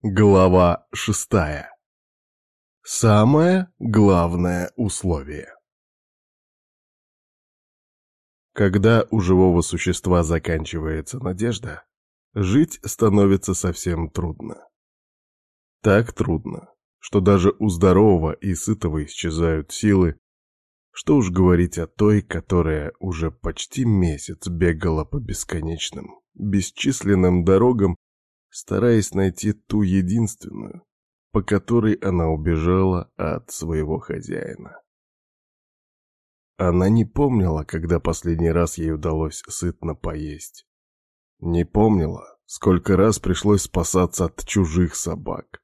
Глава шестая. Самое главное условие. Когда у живого существа заканчивается надежда, жить становится совсем трудно. Так трудно, что даже у здорового и сытого исчезают силы, что уж говорить о той, которая уже почти месяц бегала по бесконечным, бесчисленным дорогам, стараясь найти ту единственную, по которой она убежала от своего хозяина. Она не помнила, когда последний раз ей удалось сытно поесть. Не помнила, сколько раз пришлось спасаться от чужих собак,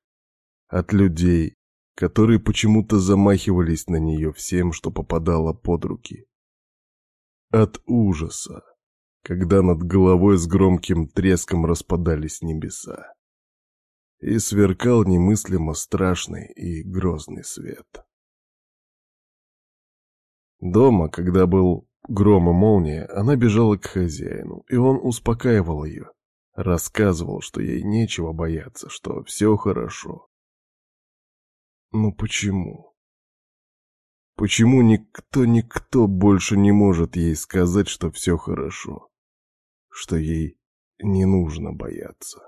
от людей, которые почему-то замахивались на нее всем, что попадало под руки. От ужаса, когда над головой с громким треском распадались небеса. И сверкал немыслимо страшный и грозный свет. Дома, когда был гром и молния, она бежала к хозяину, и он успокаивал ее, рассказывал, что ей нечего бояться, что все хорошо, но почему? Почему никто-никто больше не может ей сказать, что все хорошо? Что ей не нужно бояться?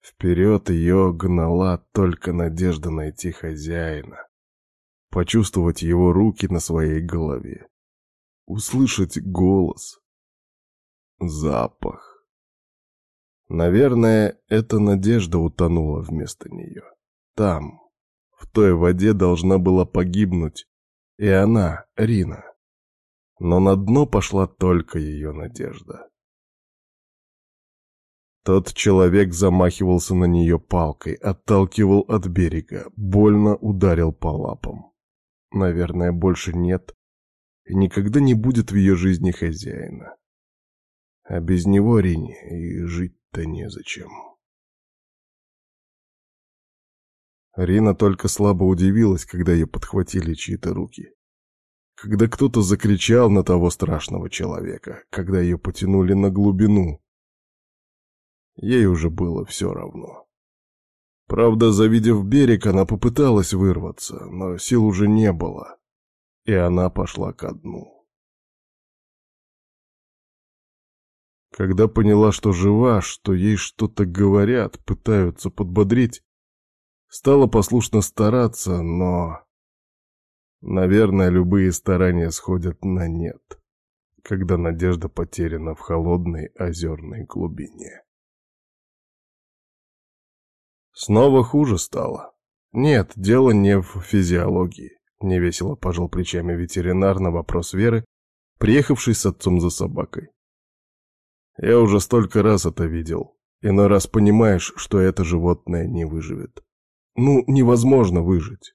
Вперед ее гнала только надежда найти хозяина, почувствовать его руки на своей голове, услышать голос, запах. Наверное, эта надежда утонула вместо нее. Там, в той воде должна была погибнуть и она, Рина. Но на дно пошла только ее надежда. Тот человек замахивался на нее палкой, отталкивал от берега, больно ударил по лапам. Наверное, больше нет и никогда не будет в ее жизни хозяина. А без него Рине и жить да незачем. Рина только слабо удивилась, когда ее подхватили чьи-то руки. Когда кто-то закричал на того страшного человека, когда ее потянули на глубину. Ей уже было все равно. Правда, завидев берег, она попыталась вырваться, но сил уже не было, и она пошла ко дну. Когда поняла, что жива, что ей что-то говорят, пытаются подбодрить, стала послушно стараться, но... Наверное, любые старания сходят на нет, когда надежда потеряна в холодной озерной глубине. Снова хуже стало. Нет, дело не в физиологии. Невесело пожал плечами ветеринар на вопрос Веры, приехавший с отцом за собакой. Я уже столько раз это видел. Иной раз понимаешь, что это животное не выживет. Ну, невозможно выжить.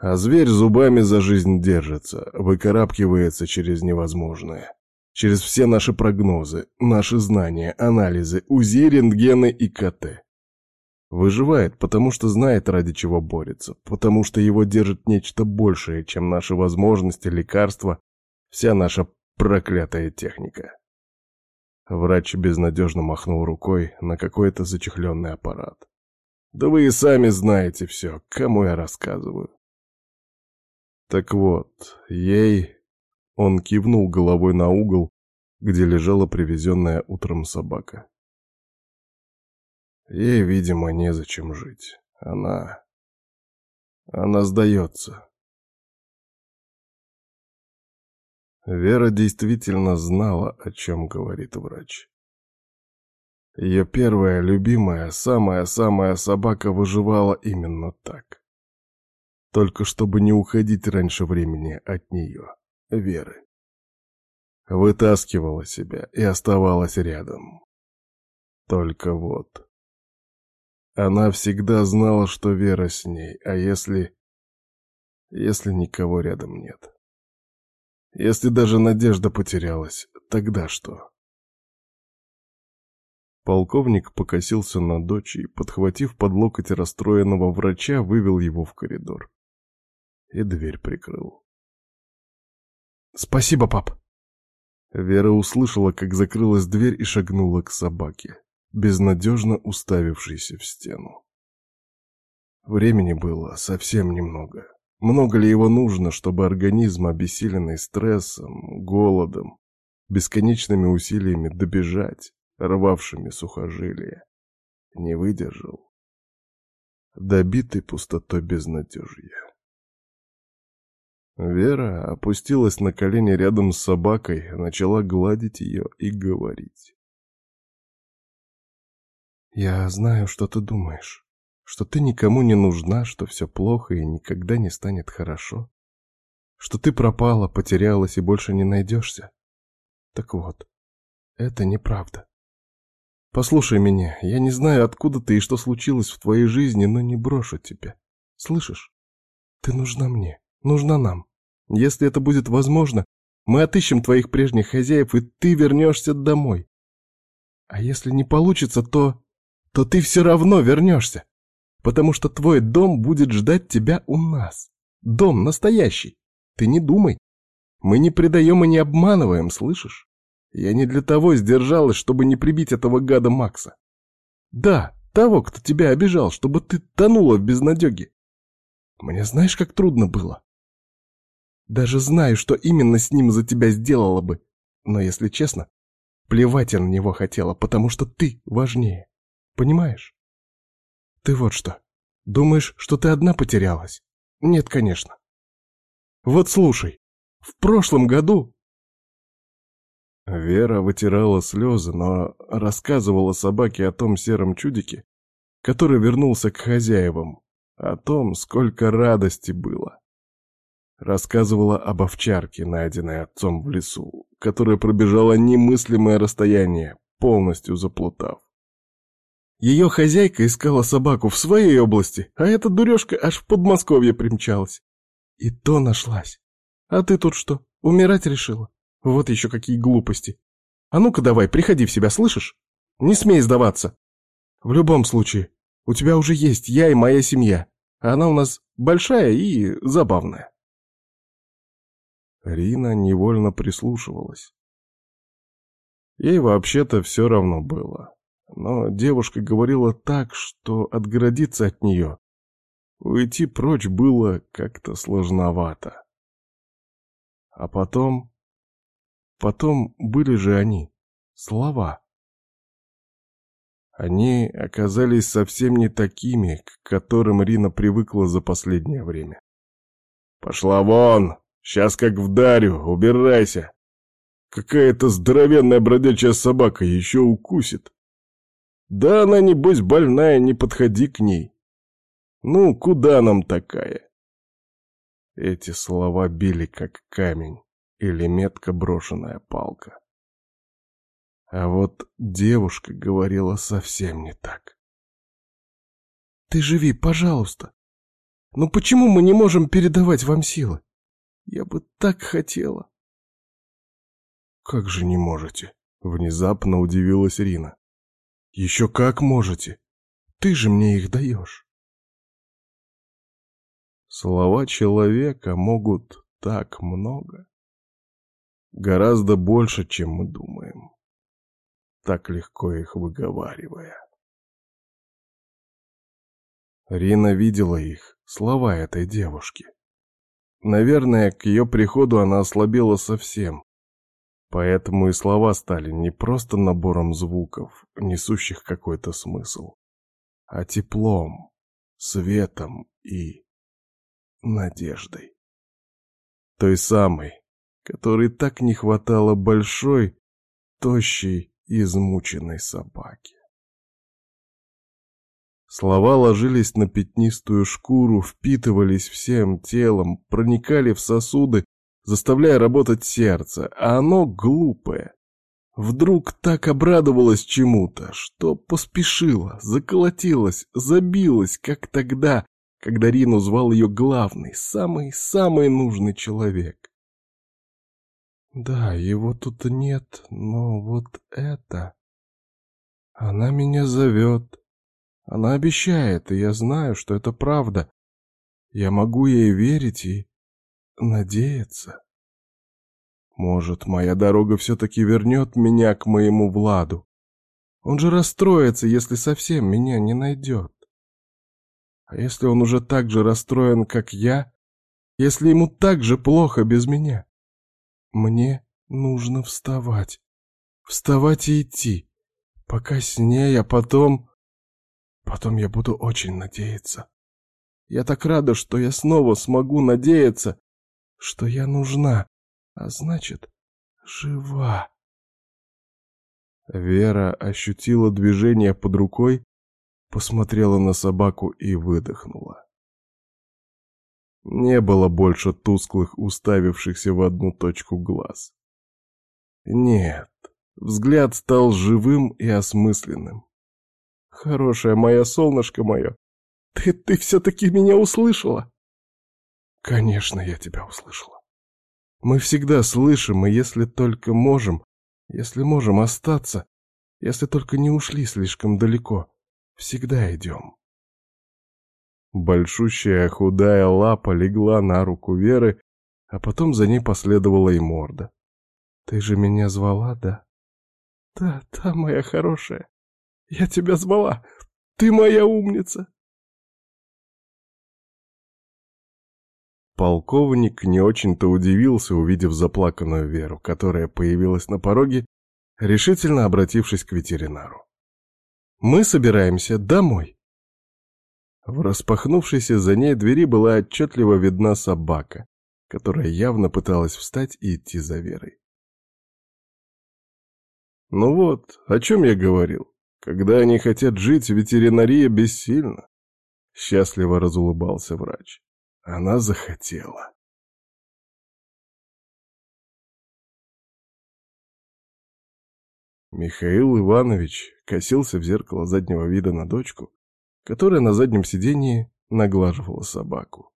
А зверь зубами за жизнь держится, выкарабкивается через невозможное. Через все наши прогнозы, наши знания, анализы, УЗИ, рентгены и КТ. Выживает, потому что знает, ради чего борется, потому что его держит нечто большее, чем наши возможности, лекарства, вся наша проклятая техника. Врач безнадежно махнул рукой на какой-то зачехленный аппарат. «Да вы и сами знаете все, кому я рассказываю». Так вот, ей... Он кивнул головой на угол, где лежала привезенная утром собака. Ей, видимо, незачем жить. Она... Она сдается. Вера действительно знала, о чем говорит врач. Ее первая, любимая, самая-самая собака выживала именно так. Только чтобы не уходить раньше времени от нее, Веры. Вытаскивала себя и оставалась рядом. Только вот... Она всегда знала, что Вера с ней, а если... Если никого рядом нет... Если даже надежда потерялась, тогда что? Полковник покосился на дочь и, подхватив под локоть расстроенного врача, вывел его в коридор. И дверь прикрыл. «Спасибо, пап!» Вера услышала, как закрылась дверь и шагнула к собаке. безнадежно уставившийся в стену. Времени было совсем немного. Много ли его нужно, чтобы организм, обессиленный стрессом, голодом, бесконечными усилиями добежать, рвавшими сухожилия, не выдержал, добитый пустотой безнадежья. Вера опустилась на колени рядом с собакой, начала гладить ее и говорить. «Я знаю, что ты думаешь, что ты никому не нужна, что все плохо и никогда не станет хорошо, что ты пропала, потерялась и больше не найдешься. Так вот, это неправда. Послушай меня, я не знаю, откуда ты и что случилось в твоей жизни, но не брошу тебя. Слышишь? Ты нужна мне, нужна нам. Если это будет возможно, мы отыщем твоих прежних хозяев, и ты вернешься домой. А если не получится, то... то ты все равно вернешься. Потому что твой дом будет ждать тебя у нас. Дом настоящий. Ты не думай. Мы не предаем и не обманываем, слышишь? Я не для того сдержалась, чтобы не прибить этого гада Макса. Да, того, кто тебя обижал, чтобы ты тонула в безнадеге. Мне знаешь, как трудно было? Даже знаю, что именно с ним за тебя сделала бы. Но, если честно, плевать я на него хотела, потому что ты важнее. Понимаешь? Ты вот что. Думаешь, что ты одна потерялась? Нет, конечно. Вот слушай, в прошлом году... Вера вытирала слезы, но рассказывала собаке о том сером чудике, который вернулся к хозяевам, о том, сколько радости было. Рассказывала об овчарке, найденной отцом в лесу, которая пробежала немыслимое расстояние, полностью заплутав. Ее хозяйка искала собаку в своей области, а эта дурежка аж в Подмосковье примчалась. И то нашлась. А ты тут что, умирать решила? Вот еще какие глупости. А ну-ка давай, приходи в себя, слышишь? Не смей сдаваться. В любом случае, у тебя уже есть я и моя семья. Она у нас большая и забавная. Рина невольно прислушивалась. Ей вообще-то все равно было. Но девушка говорила так, что отгородиться от нее, уйти прочь было как-то сложновато. А потом... Потом были же они, слова. Они оказались совсем не такими, к которым Рина привыкла за последнее время. «Пошла вон!» Сейчас как вдарю, убирайся. Какая-то здоровенная бродячая собака еще укусит. Да она, небось, больная, не подходи к ней. Ну, куда нам такая? Эти слова били как камень или метко брошенная палка. А вот девушка говорила совсем не так. «Ты живи, пожалуйста. Ну почему мы не можем передавать вам силы? Я бы так хотела. Как же не можете? Внезапно удивилась Рина. Еще как можете? Ты же мне их даешь. Слова человека могут так много. Гораздо больше, чем мы думаем. Так легко их выговаривая. Рина видела их, слова этой девушки. Наверное, к ее приходу она ослабела совсем. Поэтому и слова стали не просто набором звуков, несущих какой-то смысл, а теплом, светом и надеждой. Той самой, которой так не хватало большой, тощей, измученной собаки. Слова ложились на пятнистую шкуру, впитывались всем телом, проникали в сосуды, заставляя работать сердце, а оно глупое. Вдруг так обрадовалось чему-то, что поспешило, заколотилось, забилось, как тогда, когда Рину звал ее главный, самый-самый нужный человек. Да, его тут нет, но вот это... Она меня зовет, она обещает, и я знаю, что это правда. Я могу ей верить и надеяться. Может, моя дорога все-таки вернет меня к моему Владу. Он же расстроится, если совсем меня не найдет. А если он уже так же расстроен, как я, если ему так же плохо без меня? Мне нужно вставать. Вставать и идти. Пока с ней, а потом... Потом я буду очень надеяться. Я так рада, что я снова смогу надеяться, что я нужна, а значит, жива. Вера ощутила движение под рукой, посмотрела на собаку и выдохнула. Не было больше тусклых, уставившихся в одну точку глаз. Нет, взгляд стал живым и осмысленным. Хорошая моя солнышко мое, ты, ты все-таки меня услышала? Конечно, я тебя услышала. Мы всегда слышим, и если только можем, если можем остаться, если только не ушли слишком далеко, всегда идем. Большущая худая лапа легла на руку Веры, а потом за ней последовала и морда. «Ты же меня звала, да?» «Да, да, моя хорошая, я тебя звала, ты моя умница!» Полковник не очень-то удивился, увидев заплаканную Веру, которая появилась на пороге, решительно обратившись к ветеринару. «Мы собираемся домой». В распахнувшейся за ней двери была отчетливо видна собака, которая явно пыталась встать и идти за Верой. «Ну вот, о чем я говорил. Когда они хотят жить, ветеринария бессильна», — счастливо разулыбался врач. Она захотела. Михаил Иванович косился в зеркало заднего вида на дочку, которая на заднем сиденье наглаживала собаку.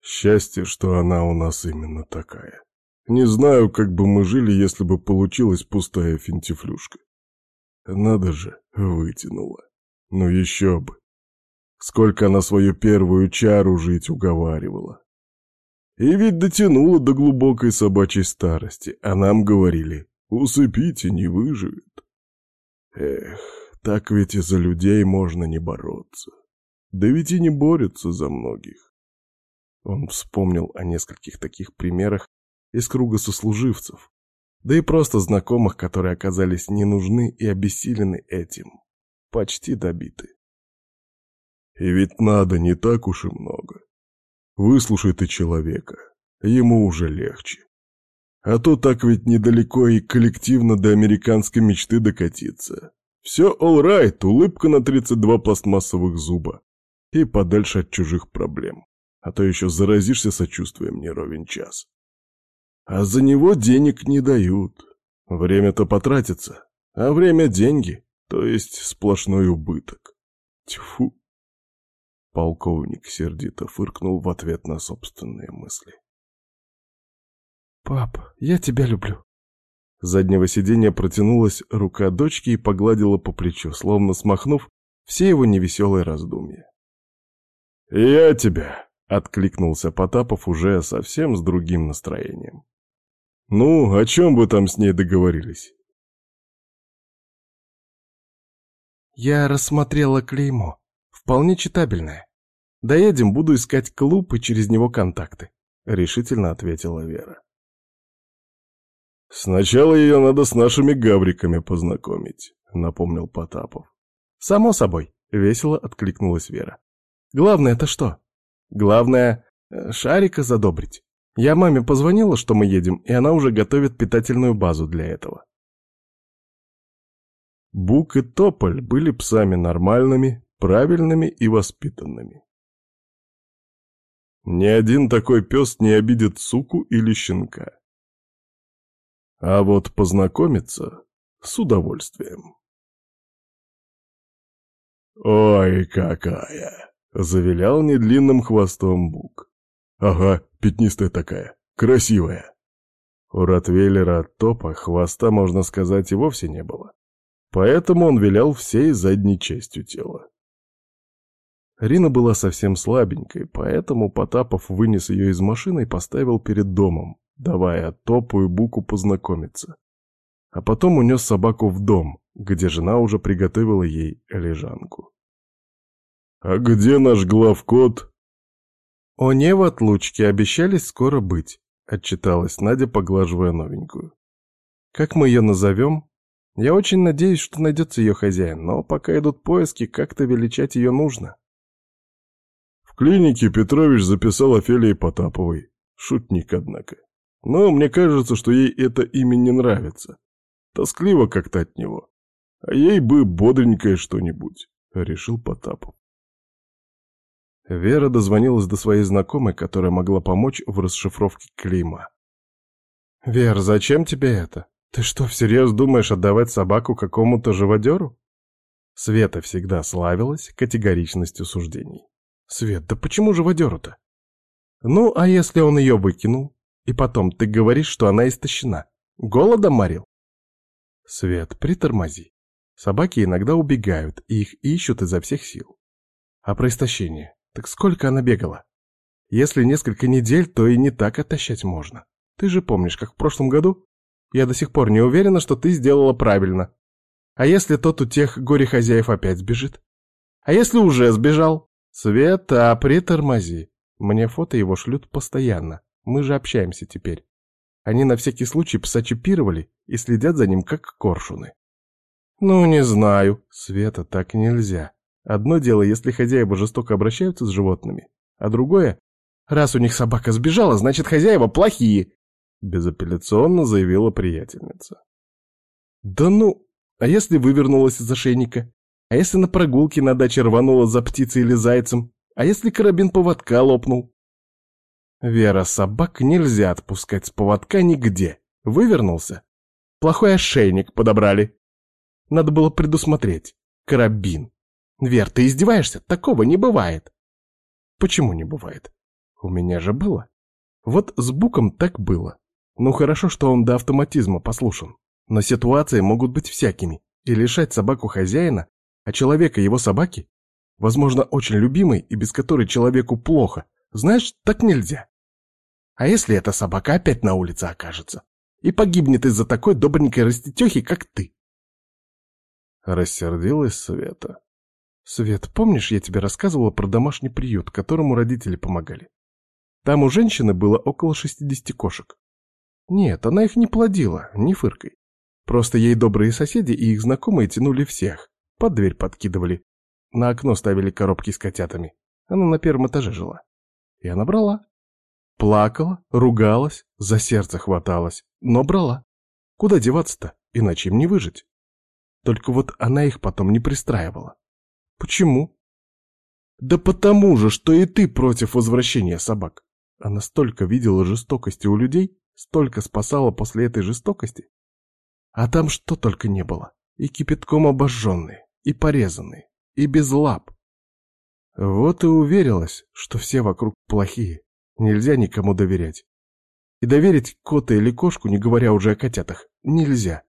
Счастье, что она у нас именно такая. Не знаю, как бы мы жили, если бы получилась пустая финтифлюшка. Надо же, вытянула. Ну еще бы. Сколько она свою первую чару жить уговаривала. И ведь дотянула до глубокой собачьей старости, а нам говорили, усыпите, не выживет. Эх, так ведь и за людей можно не бороться. Да ведь и не борются за многих. Он вспомнил о нескольких таких примерах из круга сослуживцев, да и просто знакомых, которые оказались не нужны и обессилены этим, почти добиты. И ведь надо не так уж и много. Выслушай ты человека, ему уже легче. А то так ведь недалеко и коллективно до американской мечты докатиться. Все all right, улыбка на 32 пластмассовых зуба. И подальше от чужих проблем. А то еще заразишься сочувствием не ровен час. А за него денег не дают. Время-то потратится, а время — деньги, то есть сплошной убыток. Тьфу. Полковник сердито фыркнул в ответ на собственные мысли. «Пап, я тебя люблю». С заднего сиденья протянулась рука дочки и погладила по плечу, словно смахнув все его невеселые раздумья. «Я тебя!» — откликнулся Потапов уже совсем с другим настроением. «Ну, о чем вы там с ней договорились?» «Я рассмотрела клеймо. Вполне читабельное. Доедем, буду искать клуб и через него контакты», — решительно ответила Вера. «Сначала ее надо с нашими гавриками познакомить», — напомнил Потапов. «Само собой», — весело откликнулась Вера. «Главное это что? Главное — шарика задобрить. Я маме позвонила, что мы едем, и она уже готовит питательную базу для этого». Бук и Тополь были псами нормальными, правильными и воспитанными. Ни один такой пес не обидит суку или щенка. А вот познакомиться с удовольствием. «Ой, какая!» — завилял недлинным хвостом Бук. «Ага, пятнистая такая, красивая!» У Ротвейлера от топа хвоста, можно сказать, и вовсе не было. Поэтому он вилял всей задней частью тела. Рина была совсем слабенькой, поэтому Потапов вынес ее из машины и поставил перед домом, давая Топу и Буку познакомиться. а потом унес собаку в дом, где жена уже приготовила ей лежанку. «А где наш главкот?» «Они в отлучке обещались скоро быть», — отчиталась Надя, поглаживая новенькую. «Как мы ее назовем?» «Я очень надеюсь, что найдется ее хозяин, но пока идут поиски, как-то величать ее нужно». В клинике Петрович записал Офелии Потаповой. Шутник, однако. Но мне кажется, что ей это имя не нравится. Тоскливо как-то от него. А ей бы бодренькое что-нибудь, — решил Потапов. Вера дозвонилась до своей знакомой, которая могла помочь в расшифровке клейма. «Вер, зачем тебе это? Ты что, всерьез думаешь отдавать собаку какому-то живодеру?» Света всегда славилась категоричностью суждений. «Свет, да почему живодеру-то?» «Ну, а если он ее выкинул? И потом ты говоришь, что она истощена. Голодом морил?» «Свет, притормози. Собаки иногда убегают, и их ищут изо всех сил. А про истощение? Так сколько она бегала? Если несколько недель, то и не так отощать можно. Ты же помнишь, как в прошлом году? Я до сих пор не уверена, что ты сделала правильно. А если тот у тех горе-хозяев опять сбежит? А если уже сбежал? Света, притормози. Мне фото его шлют постоянно. Мы же общаемся теперь. Они на всякий случай пса чипировали и следят за ним, как коршуны. Ну, не знаю. Света, так нельзя. Одно дело, если хозяева жестоко обращаются с животными, а другое, раз у них собака сбежала, значит хозяева плохие, безапелляционно заявила приятельница. Да ну, а если вывернулась из ошейника? А если на прогулке на даче рванула за птицей или зайцем? А если карабин поводка лопнул? Вера, собак нельзя отпускать с поводка нигде. Вывернулся. Плохой ошейник подобрали. Надо было предусмотреть. Карабин. Вер, ты издеваешься? Такого не бывает. Почему не бывает? У меня же было. Вот с Буком так было. Ну хорошо, что он до автоматизма послушан. Но ситуации могут быть всякими. И лишать собаку хозяина, а человека его собаки, возможно, очень любимой и без которой человеку плохо, знаешь, так нельзя. А если эта собака опять на улице окажется и погибнет из-за такой добренькой растетехи, как ты? Рассердилась Света. Свет, помнишь, я тебе рассказывала про домашний приют, которому родители помогали? Там у женщины было около 60 кошек. Нет, она их не плодила, не фыркой. Просто ей добрые соседи и их знакомые тянули всех. Под дверь подкидывали. На окно ставили коробки с котятами. Она на первом этаже жила. И она брала. Плакала, ругалась, за сердце хваталась, но брала. Куда деваться-то, иначе им не выжить. Только вот она их потом не пристраивала. Почему? Да потому же, что и ты против возвращения собак. Она столько видела жестокости у людей, столько спасала после этой жестокости. А там что только не было. И кипятком обожженные, и порезанные, и без лап. Вот и уверилась, что все вокруг плохие. Нельзя никому доверять. И доверить кота или кошку, не говоря уже о котятах, нельзя.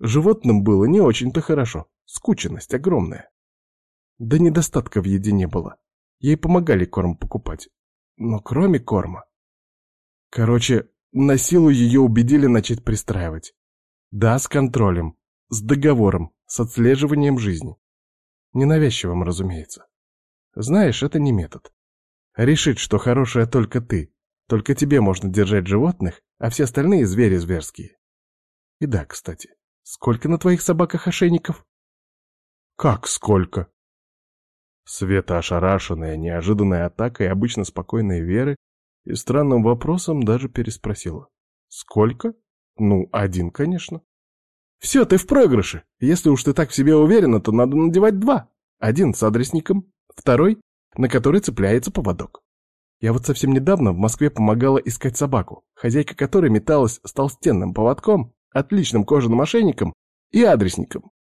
Животным было не очень-то хорошо, скученность огромная. Да недостатка в еде не было. Ей помогали корм покупать. Но кроме корма... Короче, на силу ее убедили начать пристраивать. Да, с контролем, с договором, с отслеживанием жизни. Ненавязчивым, разумеется. Знаешь, это не метод. Решить, что хорошая только ты, только тебе можно держать животных, а все остальные звери зверские. И да, кстати, сколько на твоих собаках ошейников? Как сколько? Света, ошарашенная неожиданной атакой обычно спокойной Веры, и странным вопросом даже переспросила. «Сколько? Ну, один, конечно». «Все, ты в проигрыше. Если уж ты так в себе уверена, то надо надевать два. Один с адресником, второй, на который цепляется поводок. Я вот совсем недавно в Москве помогала искать собаку, хозяйка которой металась с толстенным поводком, отличным кожаным ошейником и адресником.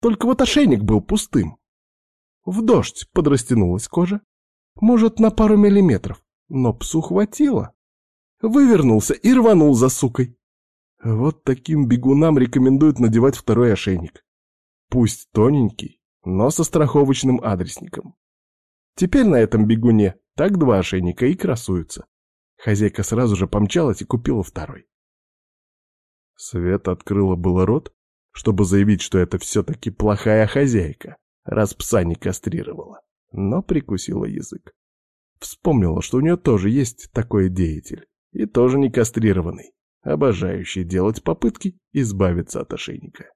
Только вот ошейник был пустым. В дождь подрастянулась кожа. Может, на пару миллиметров. Но псу хватило. Вывернулся и рванул за сукой. Вот таким бегунам рекомендуют надевать второй ошейник. Пусть тоненький, но со страховочным адресником. Теперь на этом бегуне так два ошейника и красуются. Хозяйка сразу же помчалась и купила второй. Свет открыла было рот, чтобы заявить, что это все-таки плохая хозяйка, раз пса не кастрировала, но прикусила язык. Вспомнила, что у нее тоже есть такой деятель, и тоже не кастрированный, обожающий делать попытки избавиться от ошейника.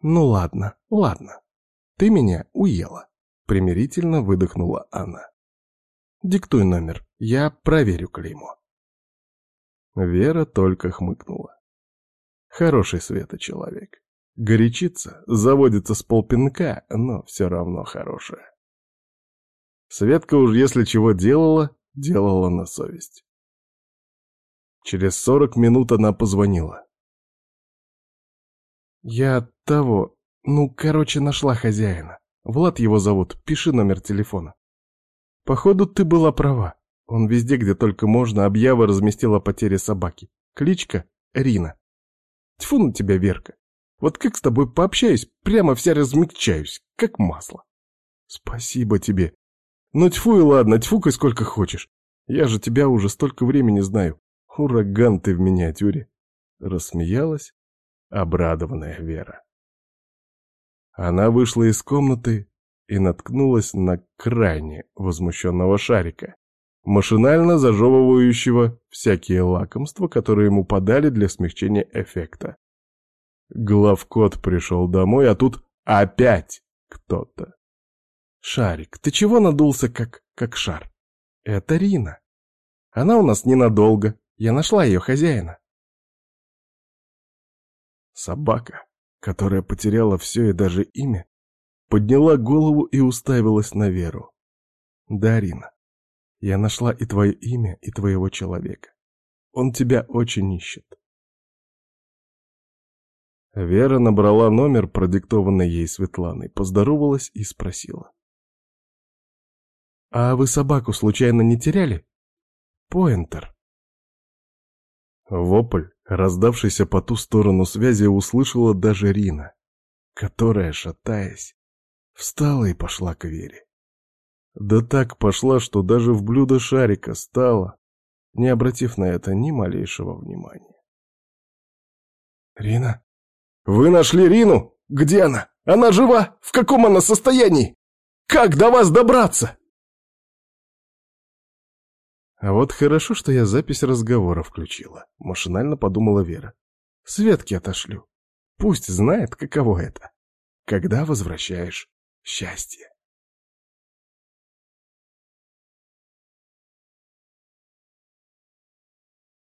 «Ну ладно, ладно, ты меня уела», — примирительно выдохнула она. «Диктуй номер, я проверю клеймо». Вера только хмыкнула. Хороший Света человек. Горячится, заводится с полпинка, но все равно хорошая. Светка уж если чего делала, делала на совесть. Через сорок минут она позвонила. «Я того... Ну, короче, нашла хозяина. Влад его зовут, пиши номер телефона. Походу, ты была права. Он везде, где только можно, объявы разместил о потере собаки. Кличка — Рина. Тьфу на тебя, Верка. Вот как с тобой пообщаюсь, прямо вся размягчаюсь, как масло. Спасибо тебе. Ну тьфу и ладно, тьфукай сколько хочешь. Я же тебя уже столько времени знаю. Ураган ты в миниатюре. Рассмеялась обрадованная Вера. Она вышла из комнаты и наткнулась на крайне возмущенного шарика, машинально зажевывающего всякие лакомства, которые ему подали для смягчения эффекта. Главкот пришел домой, а тут опять кто-то. «Шарик, ты чего надулся, как, как шар?» «Это Рина. Она у нас ненадолго. Я нашла ее хозяина». Собака, которая потеряла все и даже имя, подняла голову и уставилась на Веру. «Да, Рина, я нашла и твое имя, и твоего человека. Он тебя очень ищет. Вера набрала номер, продиктованный ей Светланой, поздоровалась и спросила. «А вы собаку случайно не теряли?» «Поинтер». Вопль, раздавшийся по ту сторону связи, услышала даже Рина, которая, шатаясь, встала и пошла к Вере. Да так пошла, что даже в блюдо шарика стала, не обратив на это ни малейшего внимания. «Рина?» «Вы нашли Рину? Где она? Она жива? В каком она состоянии? Как до вас добраться?» А вот хорошо, что я запись разговора включила, машинально подумала Вера. Светки отошлю. Пусть знает, каково это. Когда возвращаешь счастье.